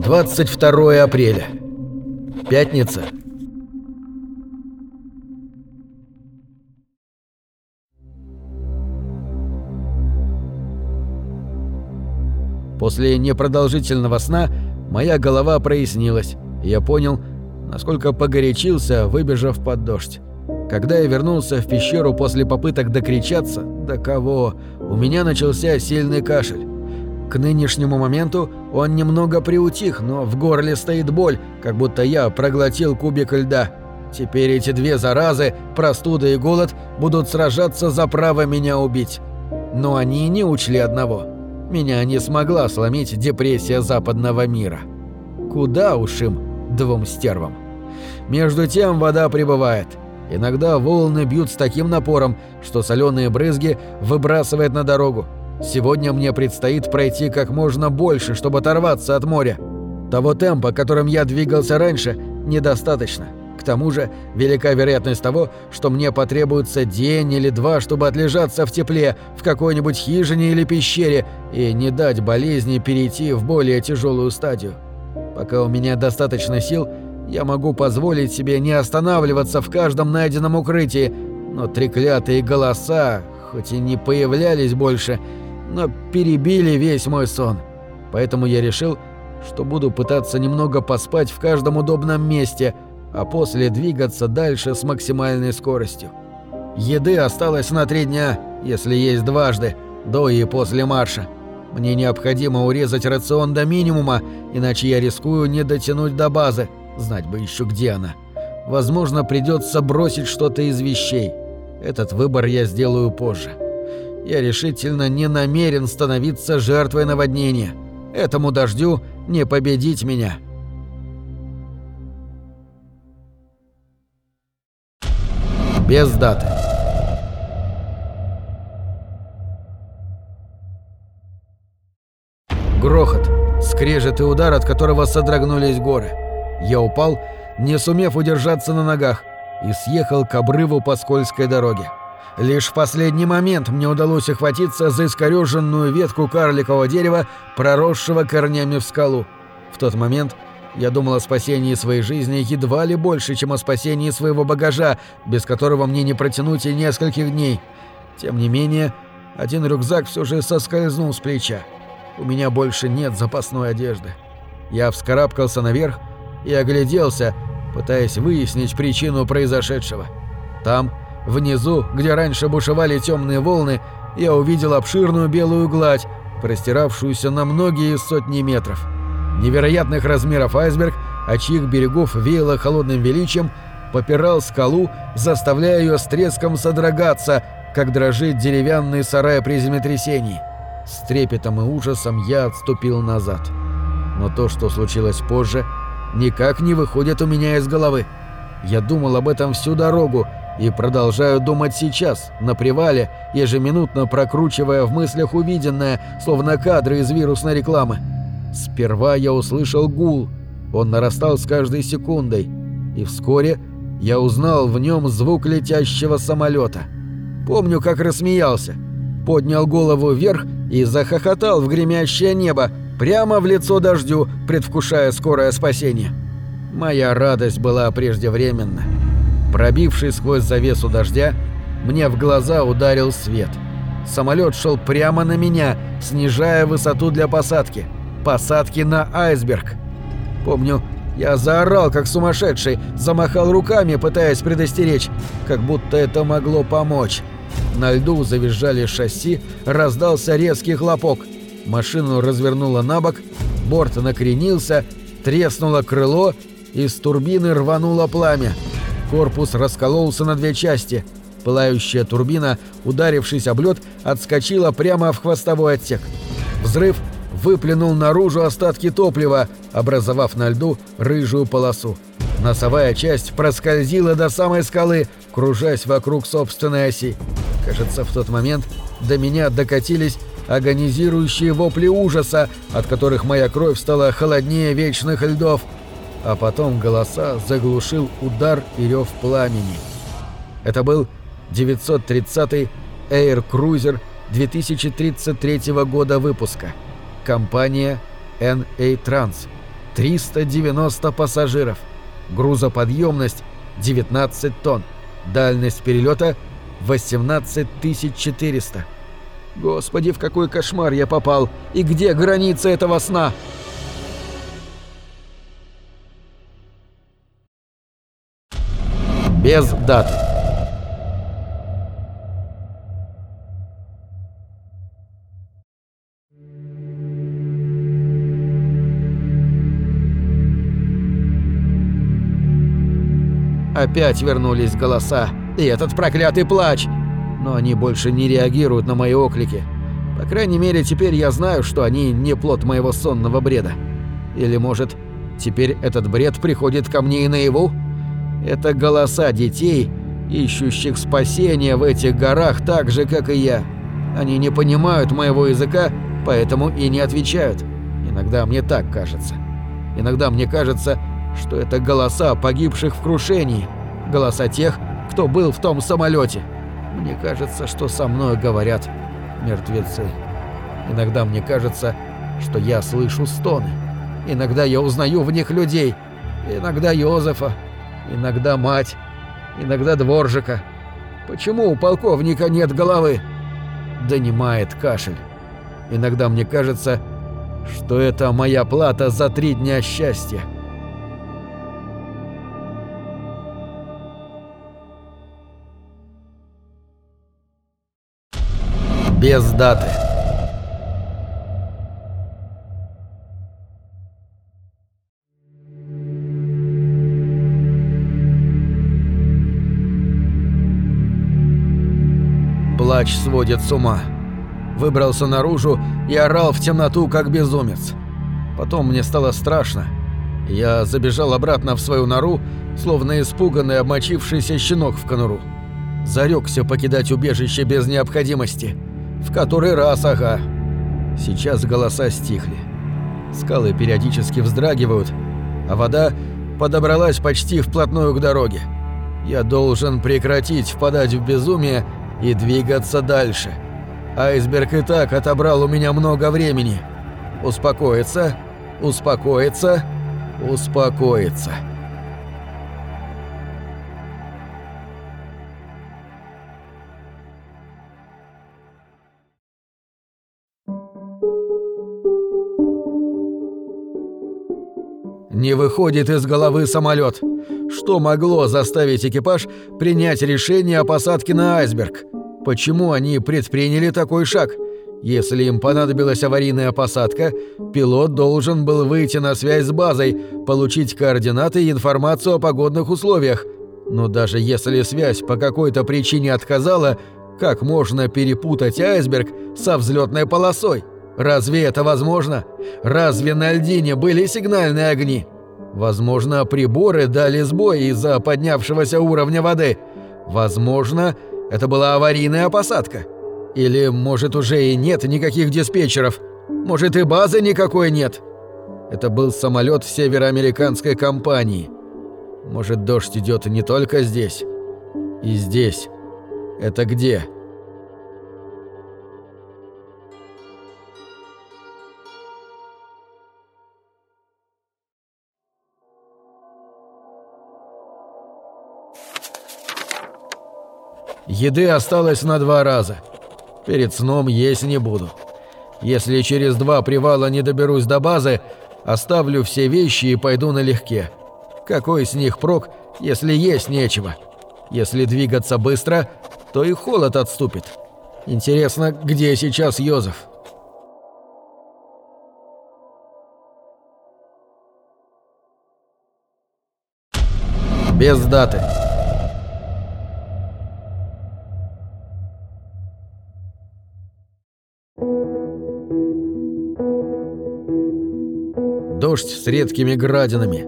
22 апреля. Пятница. После непродолжительного сна моя голова прояснилась, я понял, насколько погорячился, выбежав под дождь. Когда я вернулся в пещеру после попыток докричаться, до кого, у меня начался сильный кашель. К нынешнему моменту он немного приутих, но в горле стоит боль, как будто я проглотил кубик льда. Теперь эти две заразы, простуда и голод, будут сражаться за право меня убить. Но они не учли одного. Меня не смогла сломить депрессия западного мира. Куда уж им, двум стервам. Между тем вода прибывает. Иногда волны бьют с таким напором, что соленые брызги выбрасывает на дорогу. Сегодня мне предстоит пройти как можно больше, чтобы оторваться от моря. Того темпа, которым я двигался раньше, недостаточно. К тому же, велика вероятность того, что мне потребуется день или два, чтобы отлежаться в тепле, в какой-нибудь хижине или пещере, и не дать болезни перейти в более тяжелую стадию. Пока у меня достаточно сил, я могу позволить себе не останавливаться в каждом найденном укрытии, но треклятые голоса, хоть и не появлялись больше, но перебили весь мой сон. Поэтому я решил, что буду пытаться немного поспать в каждом удобном месте, а после двигаться дальше с максимальной скоростью. Еды осталось на три дня, если есть дважды, до и после марша. Мне необходимо урезать рацион до минимума, иначе я рискую не дотянуть до базы. Знать бы еще где она. Возможно, придется бросить что-то из вещей. Этот выбор я сделаю позже. Я решительно не намерен становиться жертвой наводнения. Этому дождю не победить меня. Без даты. Грохот, скрежет и удар, от которого содрогнулись горы. Я упал, не сумев удержаться на ногах, и съехал к обрыву по скользкой дороге. Лишь в последний момент мне удалось охватиться за искорёженную ветку карликового дерева, проросшего корнями в скалу. В тот момент я думал о спасении своей жизни едва ли больше, чем о спасении своего багажа, без которого мне не протянуть и нескольких дней. Тем не менее, один рюкзак все же соскользнул с плеча. У меня больше нет запасной одежды. Я вскарабкался наверх и огляделся, пытаясь выяснить причину произошедшего. Там, внизу, где раньше бушевали темные волны, я увидел обширную белую гладь, простиравшуюся на многие сотни метров. Невероятных размеров айсберг, от чьих берегов веяло холодным величием, попирал скалу, заставляя ее с треском содрогаться, как дрожит деревянный сарай при землетрясении. С трепетом и ужасом я отступил назад. Но то, что случилось позже, никак не выходит у меня из головы. Я думал об этом всю дорогу и продолжаю думать сейчас, на привале, ежеминутно прокручивая в мыслях увиденное, словно кадры из вирусной рекламы. Сперва я услышал гул, он нарастал с каждой секундой, и вскоре я узнал в нем звук летящего самолета. Помню, как рассмеялся, поднял голову вверх и захохотал в гремящее небо, прямо в лицо дождю, предвкушая скорое спасение. Моя радость была преждевременна. Пробившись сквозь завесу дождя, мне в глаза ударил свет. Самолет шел прямо на меня, снижая высоту для посадки. Посадки на айсберг. Помню, я заорал, как сумасшедший, замахал руками, пытаясь предостеречь, как будто это могло помочь. На льду завизжали шасси, раздался резкий хлопок — Машину развернуло на бок, борт накренился, треснуло крыло, из турбины рвануло пламя. Корпус раскололся на две части. Пылающая турбина, ударившись об лед, отскочила прямо в хвостовой отсек. Взрыв выплюнул наружу остатки топлива, образовав на льду рыжую полосу. Носовая часть проскользила до самой скалы, кружась вокруг собственной оси. Кажется, в тот момент до меня докатились агонизирующие вопли ужаса, от которых моя кровь стала холоднее вечных льдов, а потом голоса заглушил удар и рев пламени. Это был 930-й Air Cruiser 2033 года выпуска. Компания NA Trans. 390 пассажиров. Грузоподъемность 19 тонн. Дальность перелета 18 400. Господи, в какой кошмар я попал! И где граница этого сна? Без даты. Опять вернулись голоса. И этот проклятый плач. Но они больше не реагируют на мои оклики. По крайней мере, теперь я знаю, что они не плод моего сонного бреда. Или, может, теперь этот бред приходит ко мне и наяву? Это голоса детей, ищущих спасения в этих горах так же, как и я. Они не понимают моего языка, поэтому и не отвечают. Иногда мне так кажется. Иногда мне кажется, что это голоса погибших в крушении, голоса тех, кто был в том самолете. Мне кажется, что со мной говорят мертвецы. Иногда мне кажется, что я слышу стоны. Иногда я узнаю в них людей. Иногда Йозефа, иногда мать, иногда дворжика. Почему у полковника нет головы? Донимает кашель. Иногда мне кажется, что это моя плата за три дня счастья. Без даты. Плач сводит с ума. Выбрался наружу и орал в темноту, как безумец. Потом мне стало страшно. Я забежал обратно в свою нору, словно испуганный обмочившийся щенок в конуру. Зарекся покидать убежище без необходимости – в который раз, ага. Сейчас голоса стихли. Скалы периодически вздрагивают, а вода подобралась почти вплотную к дороге. Я должен прекратить впадать в безумие и двигаться дальше. Айсберг и так отобрал у меня много времени. Успокоиться, успокоиться, успокоиться. Не выходит из головы самолет. Что могло заставить экипаж принять решение о посадке на айсберг? Почему они предприняли такой шаг? Если им понадобилась аварийная посадка, пилот должен был выйти на связь с базой, получить координаты и информацию о погодных условиях. Но даже если связь по какой-то причине отказала, как можно перепутать айсберг со взлетной полосой? Разве это возможно? Разве на льдине были сигнальные огни? Возможно, приборы дали сбой из-за поднявшегося уровня воды. Возможно, это была аварийная посадка. Или, может, уже и нет никаких диспетчеров. Может, и базы никакой нет. Это был самолет североамериканской компании. Может, дождь идет не только здесь. И здесь. Это где? Еды осталось на два раза. Перед сном есть не буду. Если через два привала не доберусь до базы, оставлю все вещи и пойду налегке. Какой с них прок, если есть нечего? Если двигаться быстро, то и холод отступит. Интересно, где сейчас Йозеф? Без даты. Дождь с редкими градинами.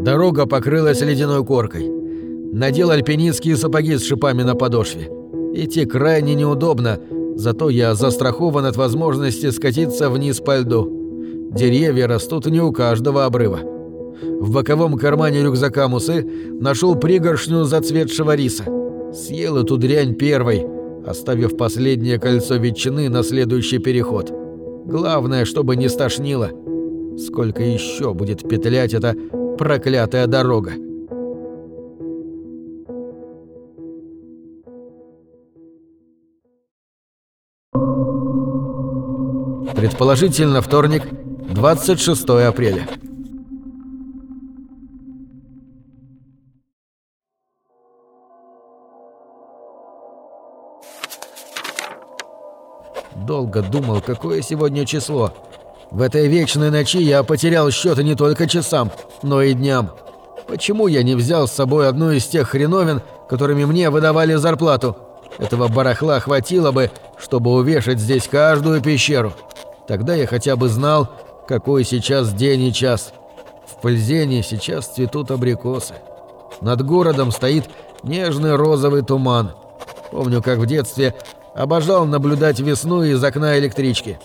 Дорога покрылась ледяной коркой. Надел альпинистские сапоги с шипами на подошве. Идти крайне неудобно, зато я застрахован от возможности скатиться вниз по льду. Деревья растут не у каждого обрыва. В боковом кармане рюкзака Мусы нашел пригоршню зацветшего риса. Съел эту дрянь первой, оставив последнее кольцо ветчины на следующий переход. Главное, чтобы не стошнило. Сколько еще будет петлять эта проклятая дорога? Предположительно, вторник, 26 апреля. Долго думал, какое сегодня число. В этой вечной ночи я потерял счета не только часам, но и дням. Почему я не взял с собой одну из тех хреновин, которыми мне выдавали зарплату? Этого барахла хватило бы, чтобы увешать здесь каждую пещеру. Тогда я хотя бы знал, какой сейчас день и час. В Пыльзене сейчас цветут абрикосы. Над городом стоит нежный розовый туман. Помню, как в детстве обожал наблюдать весну из окна электрички.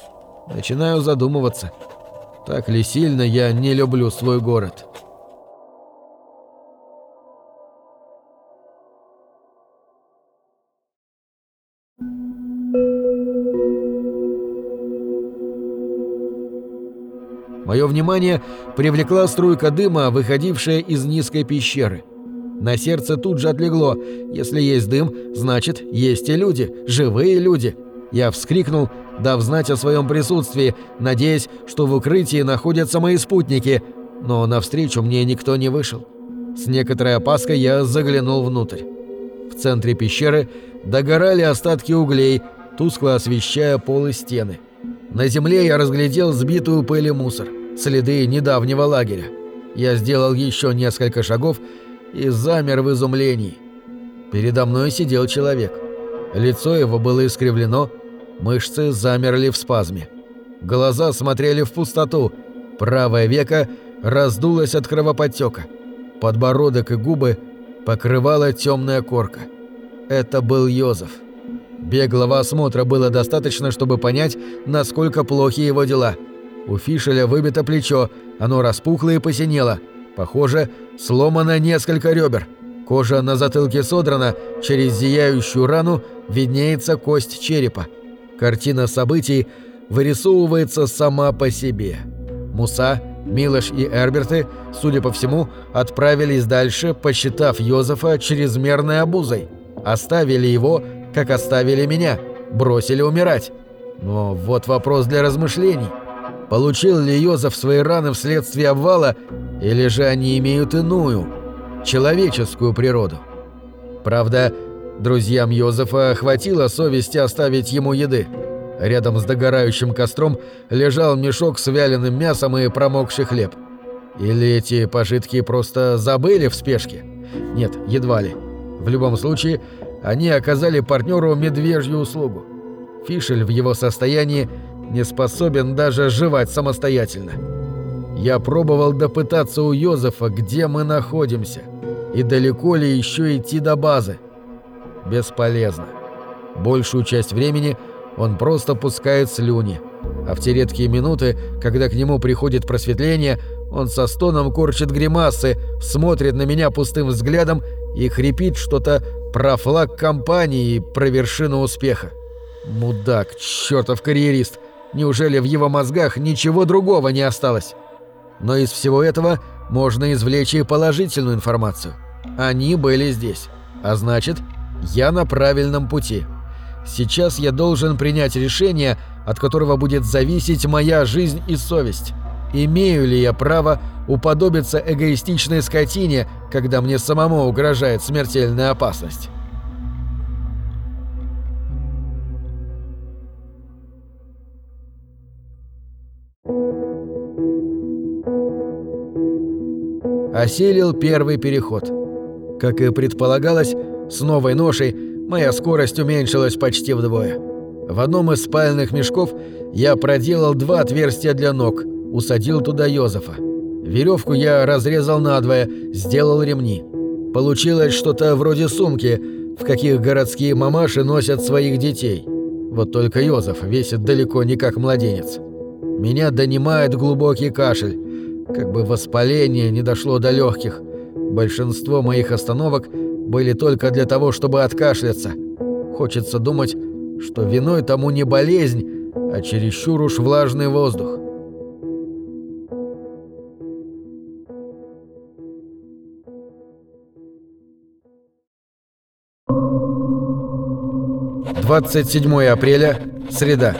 Начинаю задумываться, так ли сильно я не люблю свой город. Мое внимание привлекла струйка дыма, выходившая из низкой пещеры. На сердце тут же отлегло. Если есть дым, значит, есть и люди, живые люди. Я вскрикнул, дав знать о своем присутствии, надеясь, что в укрытии находятся мои спутники, но навстречу мне никто не вышел. С некоторой опаской я заглянул внутрь. В центре пещеры догорали остатки углей, тускло освещая пол и стены. На земле я разглядел сбитую пыль и мусор следы недавнего лагеря. Я сделал еще несколько шагов и замер в изумлении. Передо мной сидел человек. Лицо его было искривлено, мышцы замерли в спазме. Глаза смотрели в пустоту, правое веко раздулось от кровоподтека. Подбородок и губы покрывала темная корка. Это был Йозеф. Беглого осмотра было достаточно, чтобы понять, насколько плохи его дела – у Фишеля выбито плечо, оно распухло и посинело. Похоже, сломано несколько ребер. Кожа на затылке содрана, через зияющую рану виднеется кость черепа. Картина событий вырисовывается сама по себе. Муса, Милош и Эрберты, судя по всему, отправились дальше, посчитав Йозефа чрезмерной обузой. Оставили его, как оставили меня, бросили умирать. Но вот вопрос для размышлений. Получил ли Йозеф свои раны вследствие обвала, или же они имеют иную, человеческую природу? Правда, друзьям Йозефа хватило совести оставить ему еды. Рядом с догорающим костром лежал мешок с вяленым мясом и промокший хлеб. Или эти пожитки просто забыли в спешке? Нет, едва ли. В любом случае, они оказали партнеру медвежью услугу. Фишель в его состоянии не способен даже жевать самостоятельно. Я пробовал допытаться у Йозефа, где мы находимся, и далеко ли еще идти до базы. Бесполезно. Большую часть времени он просто пускает слюни, а в те редкие минуты, когда к нему приходит просветление, он со стоном корчит гримасы, смотрит на меня пустым взглядом и хрипит что-то про флаг компании и про вершину успеха. Мудак, чертов карьерист. Неужели в его мозгах ничего другого не осталось? Но из всего этого можно извлечь и положительную информацию. Они были здесь. А значит, я на правильном пути. Сейчас я должен принять решение, от которого будет зависеть моя жизнь и совесть. Имею ли я право уподобиться эгоистичной скотине, когда мне самому угрожает смертельная опасность? осилил первый переход. Как и предполагалось, с новой ношей моя скорость уменьшилась почти вдвое. В одном из спальных мешков я проделал два отверстия для ног, усадил туда Йозефа. Веревку я разрезал надвое, сделал ремни. Получилось что-то вроде сумки, в каких городские мамаши носят своих детей. Вот только Йозеф весит далеко не как младенец. Меня донимает глубокий кашель, как бы воспаление не дошло до легких. Большинство моих остановок были только для того, чтобы откашляться. Хочется думать, что виной тому не болезнь, а чересчур уж влажный воздух. Двадцать седьмое апреля, среда.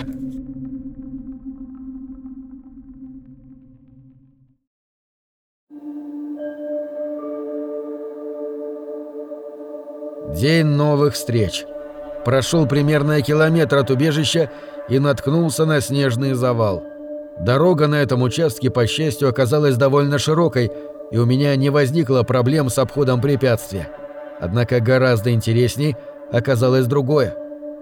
День новых встреч. Прошел примерно километр от убежища и наткнулся на снежный завал. Дорога на этом участке, по счастью, оказалась довольно широкой, и у меня не возникло проблем с обходом препятствия. Однако гораздо интересней оказалось другое.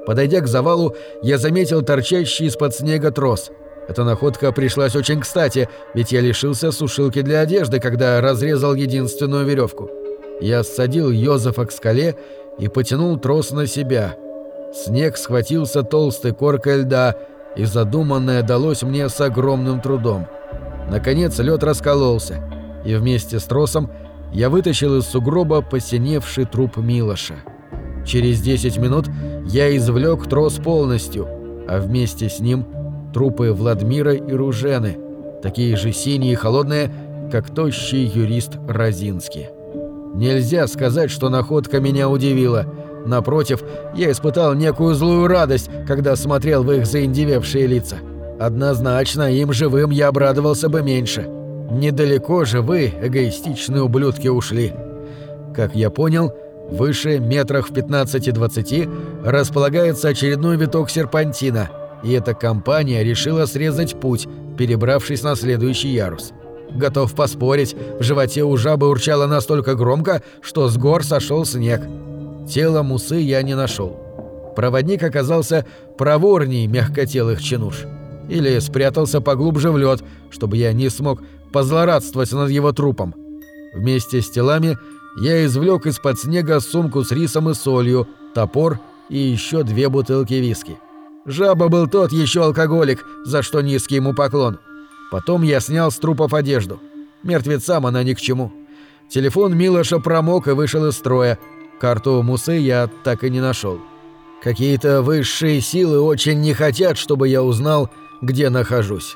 Подойдя к завалу, я заметил торчащий из-под снега трос. Эта находка пришлась очень кстати, ведь я лишился сушилки для одежды, когда разрезал единственную веревку. Я ссадил Йозефа к скале и потянул трос на себя. Снег схватился толстой коркой льда, и задуманное далось мне с огромным трудом. Наконец лед раскололся, и вместе с тросом я вытащил из сугроба посиневший труп Милоша. Через 10 минут я извлек трос полностью, а вместе с ним трупы Владмира и Ружены, такие же синие и холодные, как тощий юрист Розинский. Нельзя сказать, что находка меня удивила. Напротив, я испытал некую злую радость, когда смотрел в их заиндевевшие лица. Однозначно, им живым я обрадовался бы меньше. Недалеко же вы, эгоистичные ублюдки, ушли. Как я понял, выше, метрах в 15-20, располагается очередной виток серпантина, и эта компания решила срезать путь, перебравшись на следующий ярус. Готов поспорить, в животе у жабы урчало настолько громко, что с гор сошел снег. Тело мусы я не нашел. Проводник оказался проворней мягкотелых чинуш. Или спрятался поглубже в лед, чтобы я не смог позлорадствовать над его трупом. Вместе с телами я извлек из-под снега сумку с рисом и солью, топор и еще две бутылки виски. Жаба был тот еще алкоголик, за что низкий ему поклон. Потом я снял с трупов одежду. Мертвецам она ни к чему. Телефон Милоша промок и вышел из строя. Карту Мусы я так и не нашел. Какие-то высшие силы очень не хотят, чтобы я узнал, где нахожусь.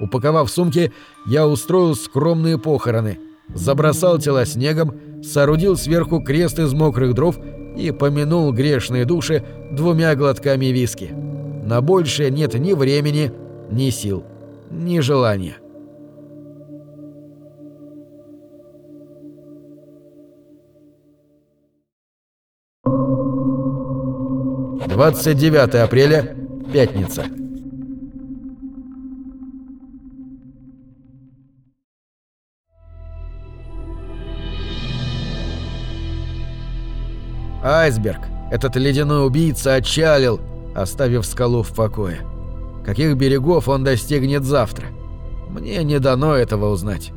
Упаковав сумки, я устроил скромные похороны, забросал тела снегом, соорудил сверху крест из мокрых дров и помянул грешные души двумя глотками виски. На большее нет ни времени, ни сил ни желания. Двадцать девятое апреля, пятница. Айсберг, этот ледяной убийца, отчалил, оставив скалу в покое. Каких берегов он достигнет завтра? Мне не дано этого узнать.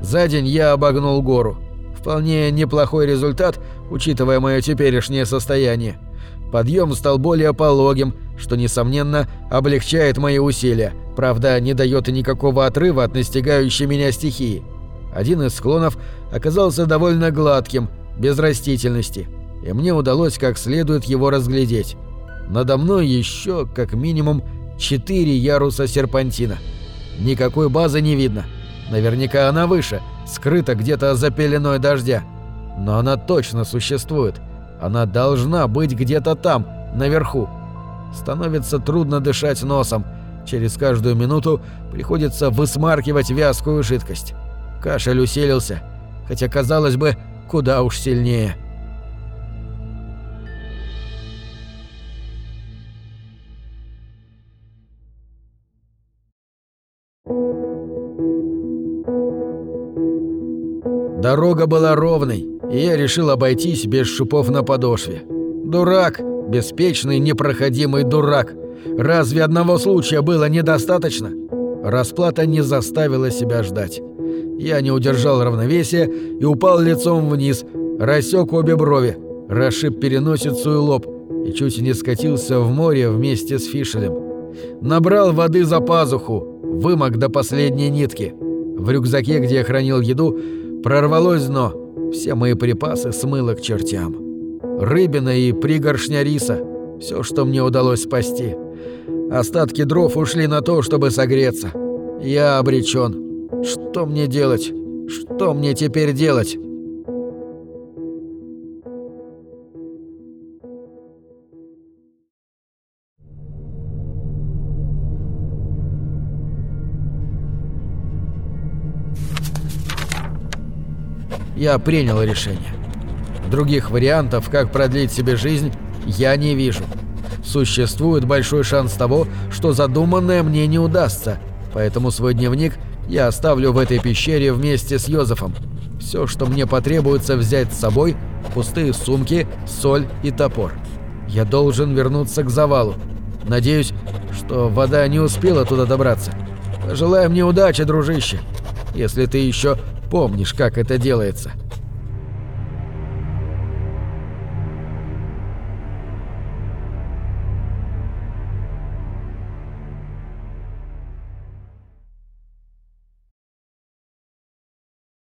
За день я обогнул гору. Вполне неплохой результат, учитывая мое теперешнее состояние. Подъем стал более пологим, что, несомненно, облегчает мои усилия, правда, не дает и никакого отрыва от настигающей меня стихии. Один из склонов оказался довольно гладким, без растительности, и мне удалось как следует его разглядеть. Надо мной еще, как минимум, четыре яруса серпантина. Никакой базы не видно. Наверняка она выше, скрыта где-то за пеленой дождя. Но она точно существует. Она должна быть где-то там, наверху. Становится трудно дышать носом. Через каждую минуту приходится высмаркивать вязкую жидкость. Кашель усилился, хотя, казалось бы, куда уж сильнее. Дорога была ровной, и я решил обойтись без шипов на подошве. Дурак, беспечный, непроходимый дурак. Разве одного случая было недостаточно? Расплата не заставила себя ждать. Я не удержал равновесия и упал лицом вниз, рассек обе брови, расшиб переносицу и лоб и чуть не скатился в море вместе с Фишелем. Набрал воды за пазуху, вымок до последней нитки. В рюкзаке, где я хранил еду, Прорвалось дно. Все мои припасы смыло к чертям. Рыбина и пригоршня риса. Все, что мне удалось спасти. Остатки дров ушли на то, чтобы согреться. Я обречен. Что мне делать? Что мне теперь делать? Я принял решение. Других вариантов, как продлить себе жизнь, я не вижу. Существует большой шанс того, что задуманное мне не удастся, поэтому свой дневник я оставлю в этой пещере вместе с Йозефом. Все, что мне потребуется взять с собой – пустые сумки, соль и топор. Я должен вернуться к завалу. Надеюсь, что вода не успела туда добраться. Пожелай мне удачи, дружище, если ты еще помнишь, как это делается.